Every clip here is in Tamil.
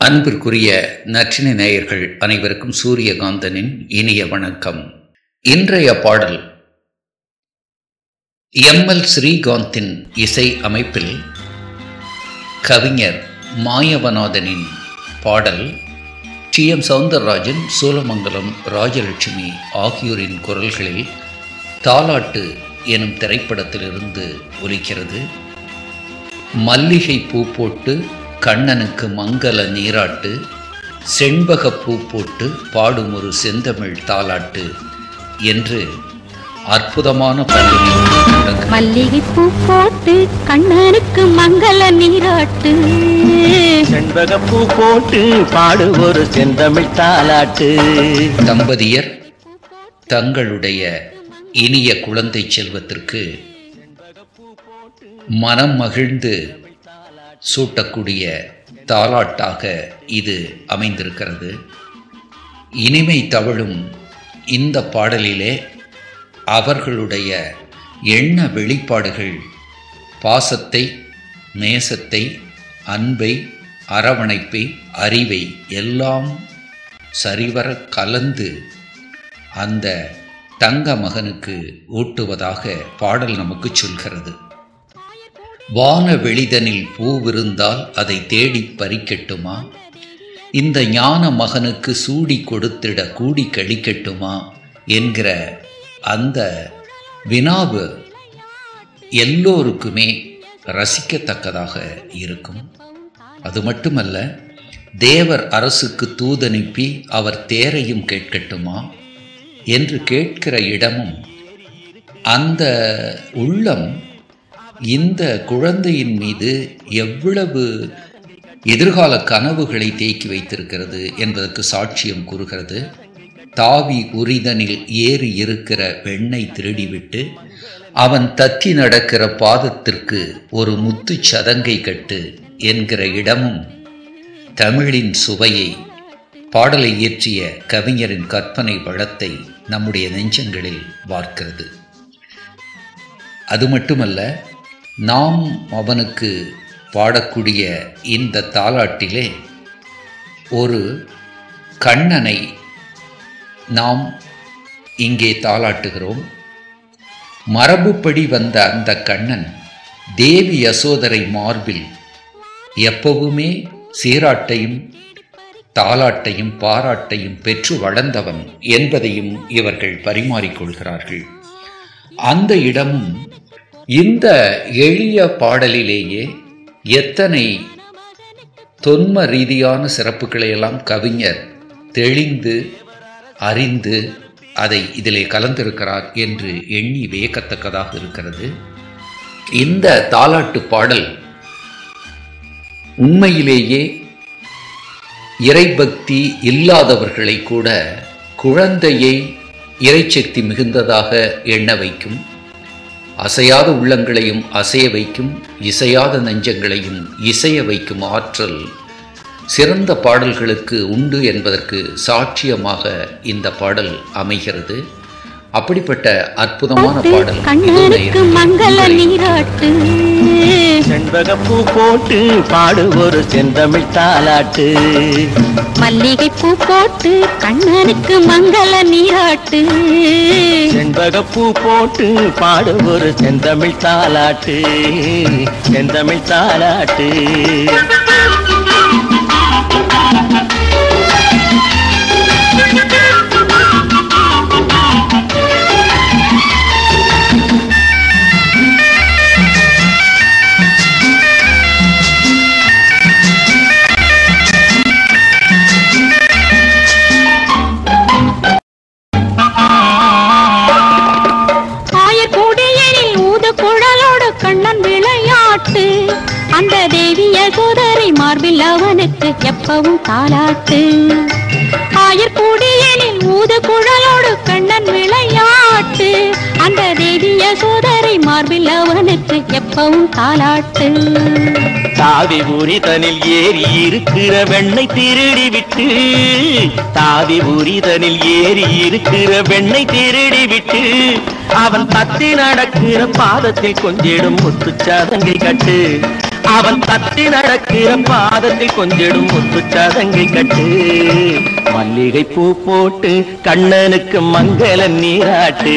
அன்பிற்குரிய நற்றினை நேயர்கள் அனைவருக்கும் சூரியகாந்தனின் இனிய வணக்கம். இன்றைய பாடல் எம் எல் ஸ்ரீகாந்தின் இசை அமைப்பில் கவிஞர் மாயவநாதனின் பாடல் டி எம் சவுந்தரராஜன் சூலமங்கலம் ராஜலட்சுமி ஆகியோரின் குரல்களில் தாலாட்டு எனும் திரைப்படத்திலிருந்து ஒலிக்கிறது. மல்லிகை பூ போட்டு கண்ணனுக்கு மங்கள நீராட்டு செண்பகப் பூ போட்டு பாடும் ஒரு செந்தமிழ் தாலாட்டு என்று அற்புதமான மல்லிகை பூ போட்டு கண்ணனுக்கு மங்கள நீராட்டு. செண்பகப்பூ போட்டு பாடு ஒரு செந்தமிழ் தாலாட்டு தம்பதியர் தங்களுடைய இனிய குழந்தை செல்வத்திற்கு மனம் மகிழ்ந்து சூட்டக்கூடிய தாலாட்டாக இது அமைந்திருக்கிறது. இனிமை தவழும் இந்த பாடலிலே அவர்களுடைய எண்ண வெளிப்பாடுகள் பாசத்தை நேசத்தை அன்பை அரவணைப்பை அறிவை எல்லாம் சரிவர கலந்து அந்த தங்க மகனுக்கு ஊட்டுவதாக பாடல் நமக்கு சொல்கிறது. வான வெளிதனில் பூவிருந்தால் அதை தேடி பறிக்கட்டுமா? இந்த ஞான மகனுக்கு சூடி கொடுத்திட கூடி கழிக்கட்டுமா? என்கிற அந்த வினாவு எல்லோருக்குமே ரசிக்கத்தக்கதாக இருக்கும். அது மட்டுமல்ல தேவர் அரசுக்கு தூதனுப்பி அவர் தேரையும் கேட்கட்டுமா? என்று கேட்கிற இடமும் அந்த உள்ளம் இந்த குழந்தையின் மீது எவ்வளவு எதிர்கால கனவுகளை தேக்கி வைத்திருக்கிறது என்பதற்கு சாட்சியம் கூறுகிறது. தாவி உரிதனில் ஏறி இருக்கிற பெண்ணை திருடிவிட்டு அவன் தத்தி நடக்கிற பாதத்திற்கு ஒரு முத்து சதங்கை கட்டு என்கிற இடமும் தமிழின் சுவையை பாடலை இயற்றிய கவிஞரின் கற்பனை வளத்தை நம்முடைய நெஞ்சங்களில் வார்க்கிறது அது மட்டுமல்ல நாம் அவனுக்கு பாடக்கூடிய இந்த தாலாட்டிலே ஒரு கண்ணனை நாம் இங்கே தாளாட்டுகிறோம். மரபுப்படி வந்த அந்த கண்ணன் தேவி யசோதரை மார்பில் எப்பவுமே சீராட்டையும் தாலாட்டையும் பாராட்டையும் பெற்று வளர்ந்தவன் என்பதையும் இவர்கள் பரிமாறிக்கொள்கிறார்கள். அந்த இடமும் இந்த எளிய பாடலிலேயே எத்தனை தொன்ம ரீதியான சிறப்புகளை எல்லாம் கவிஞர் தெளிந்து அறிந்து அதை இதிலே கலந்திருக்கிறார் என்று எண்ணி வியக்கத்தக்கதாக இருக்கிறது. இந்த தாலாட்டு பாடல் உண்மையிலேயே இறைபக்தி இல்லாதவர்களை கூட குழந்தையை இறைச்சக்தி மிகுந்ததாக எண்ண வைக்கும் அசையாத உள்ளங்களையும் அசைய வைக்கும் இசையாத நெஞ்சங்களையும் இசைய வைக்கும் ஆற்றல் சிறந்த பாடல்களுக்கு உண்டு என்பதற்கு சாட்சியமாக இந்த பாடல் அமைகிறது. அப்படிப்பட்ட அற்புதமான பாடல் மங்கள நீராட்டு. செண்பகப்பூ போட்டு பாடு ஒரு செந்தமிழ் தாலாட்டு. மல்லிகை பூ போட்டு கண்ணனுக்கு மங்கள நீராட்டு. செண்பகப்பூ போட்டு பாடு ஒரு செந்தமிழ் தாலாட்டு. செந்தமிழ் தாலாட்டு. தாலாட்டு ஆயர்கூடியனில் ஊது குழலோடு கண்ணன் விளையாட்டு. அந்த தேவிய சோதரை மார்பில் அவனுக்கு எப்பவும் தாலாட்டு தாவி உரிதனில் ஏறி இருக்கிற வெண்ணை திருடி விட்டு. தாவி உரிதனில் ஏறி இருக்கிற வெண்ணை திருடி விட்டு. அவன் பத்தி நடக்கிற பாதத்தில் கொஞ்சிடும் முத்துச்சாதங்கை கட்டு. அவன் தட்டி நடக்கிற பாதத்தில் கொஞ்சிடும் முத்து சதங்கை கட்டு. மல்லிகை பூ போட்டு கண்ணனுக்கு மங்கள நீராட்டு.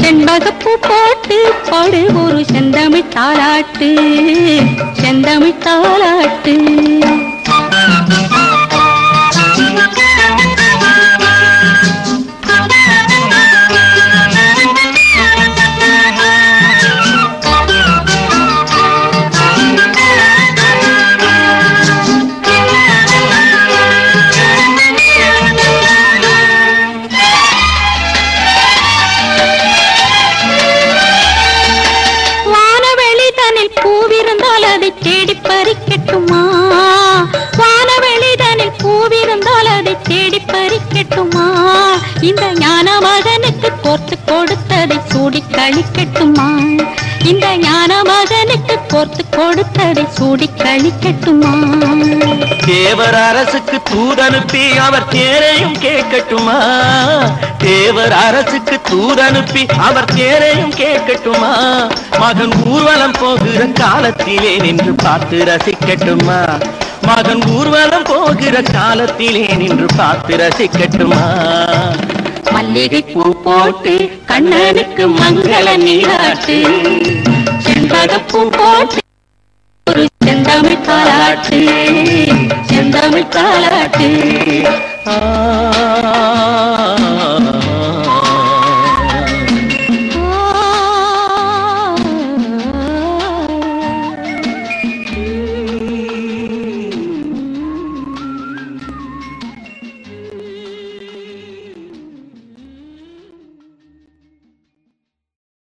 செண்பகப்பூ போட்டு பாடு ஒரு செந்தமிழ் தாளாட்டு. செந்தமிழ் தாளாட்டு. அதை தேடி பறிக்கட்டுமா? வானவெளிதனில் பூவிருந்தால் அதை தேடி பறிக்கட்டுமா? இந்த ஞானமாக கோர்த்து கொடுத்ததை சூடி கழிக்கட்டுமா இந்த ஞான மகனுக்கு கோர்த்து கொடுத்ததை சூடி கழிக்கட்டுமா தேவர் அரசுக்கு தூதனுப்பி அவர் தேரையும் கேட்கட்டுமா? தேவர் அரசுக்கு தூதனுப்பி அவர் தேரையும் கேட்கட்டுமா? மகன் ஊர்வலம் போகிற காலத்திலே நின்று பார்த்து ரசிக்கட்டுமா? மகன் ஊர்வலம் போகிற காலத்திலே நின்று பார்த்து ரசிக்கட்டுமா? மல்லிகை பூ போட்டு கண்ணனுக்கு மங்கள நீராட்டு. செண்பக பூ போட்டு ஒரு செந்தமிழ் காலாட்டு செந்தமிழ் காலாட்டு ஆ.